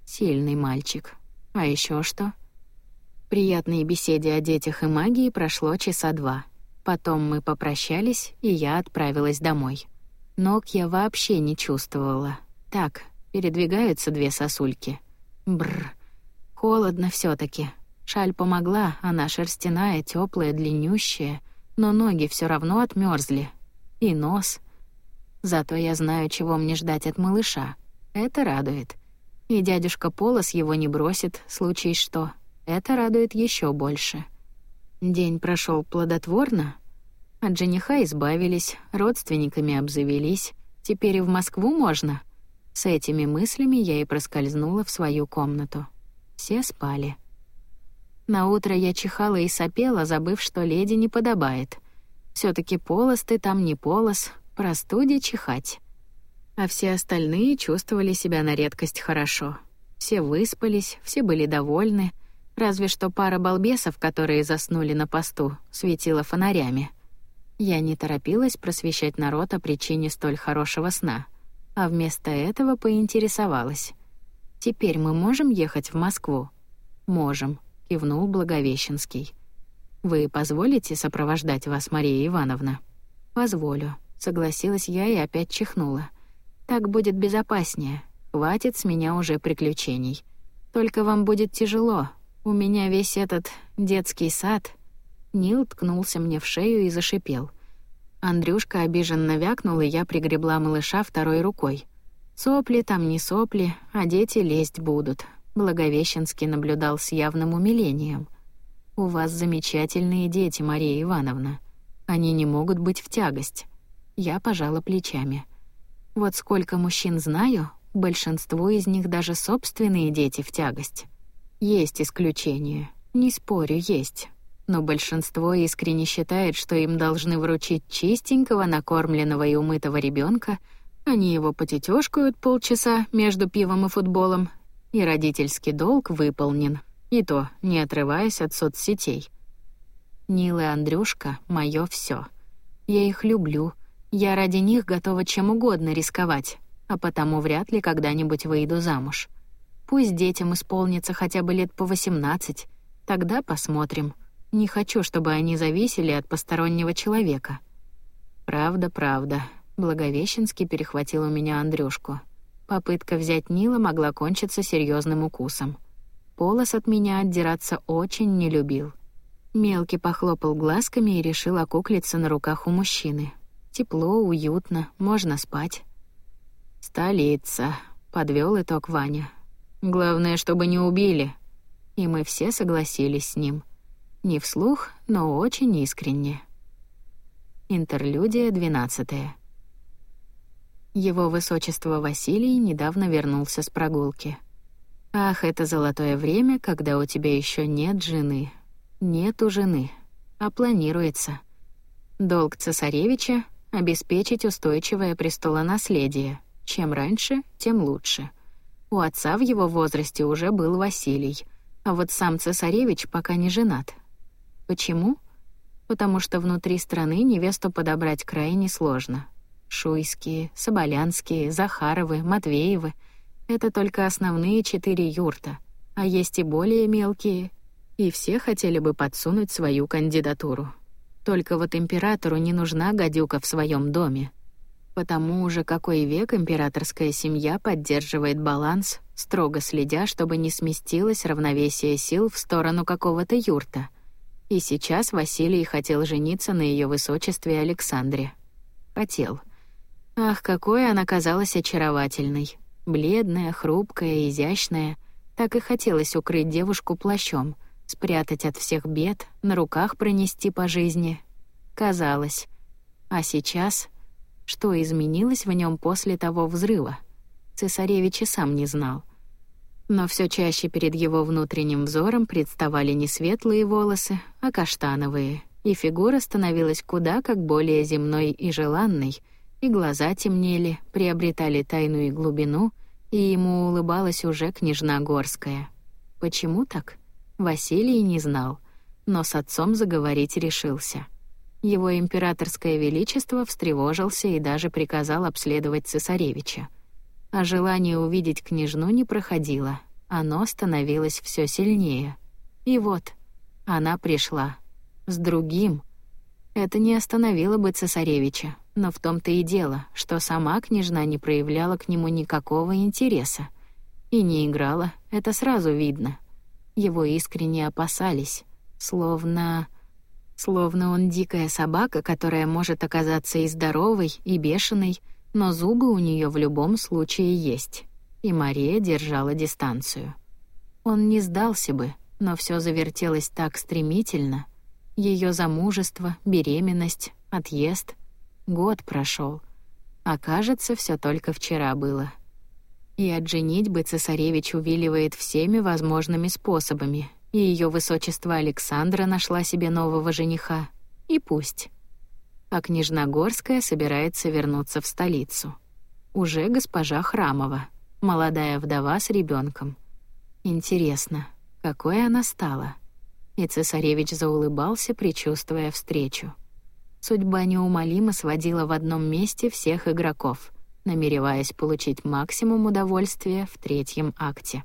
Сильный мальчик. А еще что? Приятной беседе о детях и магии прошло часа два. Потом мы попрощались, и я отправилась домой. Ног я вообще не чувствовала. Так, передвигаются две сосульки. Бр. Холодно все таки Шаль помогла, она шерстяная, теплая, длиннющая, но ноги все равно отмерзли. И нос. Зато я знаю, чего мне ждать от малыша. Это радует. И дядюшка Полос его не бросит, случай что. Это радует еще больше. День прошел плодотворно. От жениха избавились, родственниками обзавелись. Теперь и в Москву можно. С этими мыслями я и проскользнула в свою комнату. Все спали. На утро я чихала и сопела, забыв, что леди не подобает. все таки полос ты там не полос, простуде чихать. А все остальные чувствовали себя на редкость хорошо. Все выспались, все были довольны — Разве что пара балбесов, которые заснули на посту, светила фонарями. Я не торопилась просвещать народ о причине столь хорошего сна, а вместо этого поинтересовалась. «Теперь мы можем ехать в Москву?» «Можем», — кивнул Благовещенский. «Вы позволите сопровождать вас, Мария Ивановна?» «Позволю», — согласилась я и опять чихнула. «Так будет безопаснее. Хватит с меня уже приключений. Только вам будет тяжело, у меня весь этот детский сад. Нил ткнулся мне в шею и зашипел. Андрюшка обиженно вякнул, и я пригребла малыша второй рукой. Сопли там не сопли, а дети лезть будут. Благовещенский наблюдал с явным умилением. «У вас замечательные дети, Мария Ивановна. Они не могут быть в тягость». Я пожала плечами. «Вот сколько мужчин знаю, большинству из них даже собственные дети в тягость». Есть исключения, не спорю, есть. Но большинство искренне считает, что им должны вручить чистенького, накормленного и умытого ребенка, они его потетёшкают полчаса между пивом и футболом, и родительский долг выполнен, и то не отрываясь от соцсетей. Нил и Андрюшка — моё всё. Я их люблю, я ради них готова чем угодно рисковать, а потому вряд ли когда-нибудь выйду замуж. Пусть детям исполнится хотя бы лет по 18, тогда посмотрим. Не хочу, чтобы они зависели от постороннего человека. Правда, правда. Благовещенский перехватил у меня Андрюшку. Попытка взять Нила могла кончиться серьезным укусом. Полос от меня отдираться очень не любил. Мелкий похлопал глазками и решил окуклиться на руках у мужчины. Тепло, уютно, можно спать. «Столица», — подвел итог Ваня. «Главное, чтобы не убили». И мы все согласились с ним. Не вслух, но очень искренне. Интерлюдия двенадцатая. Его высочество Василий недавно вернулся с прогулки. Ах, это золотое время, когда у тебя еще нет жены. Нету жены, а планируется. Долг цесаревича — обеспечить устойчивое престолонаследие. Чем раньше, тем лучше. У отца в его возрасте уже был Василий, а вот сам цесаревич пока не женат. Почему? Потому что внутри страны невесту подобрать крайне сложно. Шуйские, Соболянские, Захаровы, Матвеевы — это только основные четыре юрта, а есть и более мелкие, и все хотели бы подсунуть свою кандидатуру. Только вот императору не нужна гадюка в своем доме. Потому уже какой век императорская семья поддерживает баланс, строго следя, чтобы не сместилось равновесие сил в сторону какого-то юрта. И сейчас Василий хотел жениться на ее высочестве Александре. Хотел. Ах, какой она казалась очаровательной. Бледная, хрупкая, изящная. Так и хотелось укрыть девушку плащом, спрятать от всех бед, на руках пронести по жизни. Казалось. А сейчас... Что изменилось в нем после того взрыва? Цесаревич и сам не знал. Но все чаще перед его внутренним взором представали не светлые волосы, а каштановые, и фигура становилась куда как более земной и желанной — и глаза темнели, приобретали тайну и глубину, и ему улыбалась уже княжна Горская. Почему так? Василий не знал, но с отцом заговорить решился. Его императорское величество встревожился и даже приказал обследовать цесаревича. А желание увидеть княжну не проходило, оно становилось все сильнее. И вот, она пришла. С другим. Это не остановило бы цесаревича, но в том-то и дело, что сама княжна не проявляла к нему никакого интереса. И не играла, это сразу видно. Его искренне опасались, словно... Словно он дикая собака, которая может оказаться и здоровой, и бешеной, но зубы у нее в любом случае есть. И Мария держала дистанцию. Он не сдался бы, но все завертелось так стремительно. Ее замужество, беременность, отъезд — Год прошел, а кажется, все только вчера было. И от женитьбы цесаревич увиливает всеми возможными способами, и ее высочество Александра нашла себе нового жениха. И пусть. А княжна Горская собирается вернуться в столицу. Уже госпожа Храмова, молодая вдова с ребенком. Интересно, какой она стала? И цесаревич заулыбался, предчувствуя встречу. Судьба неумолимо сводила в одном месте всех игроков, намереваясь получить максимум удовольствия в третьем акте.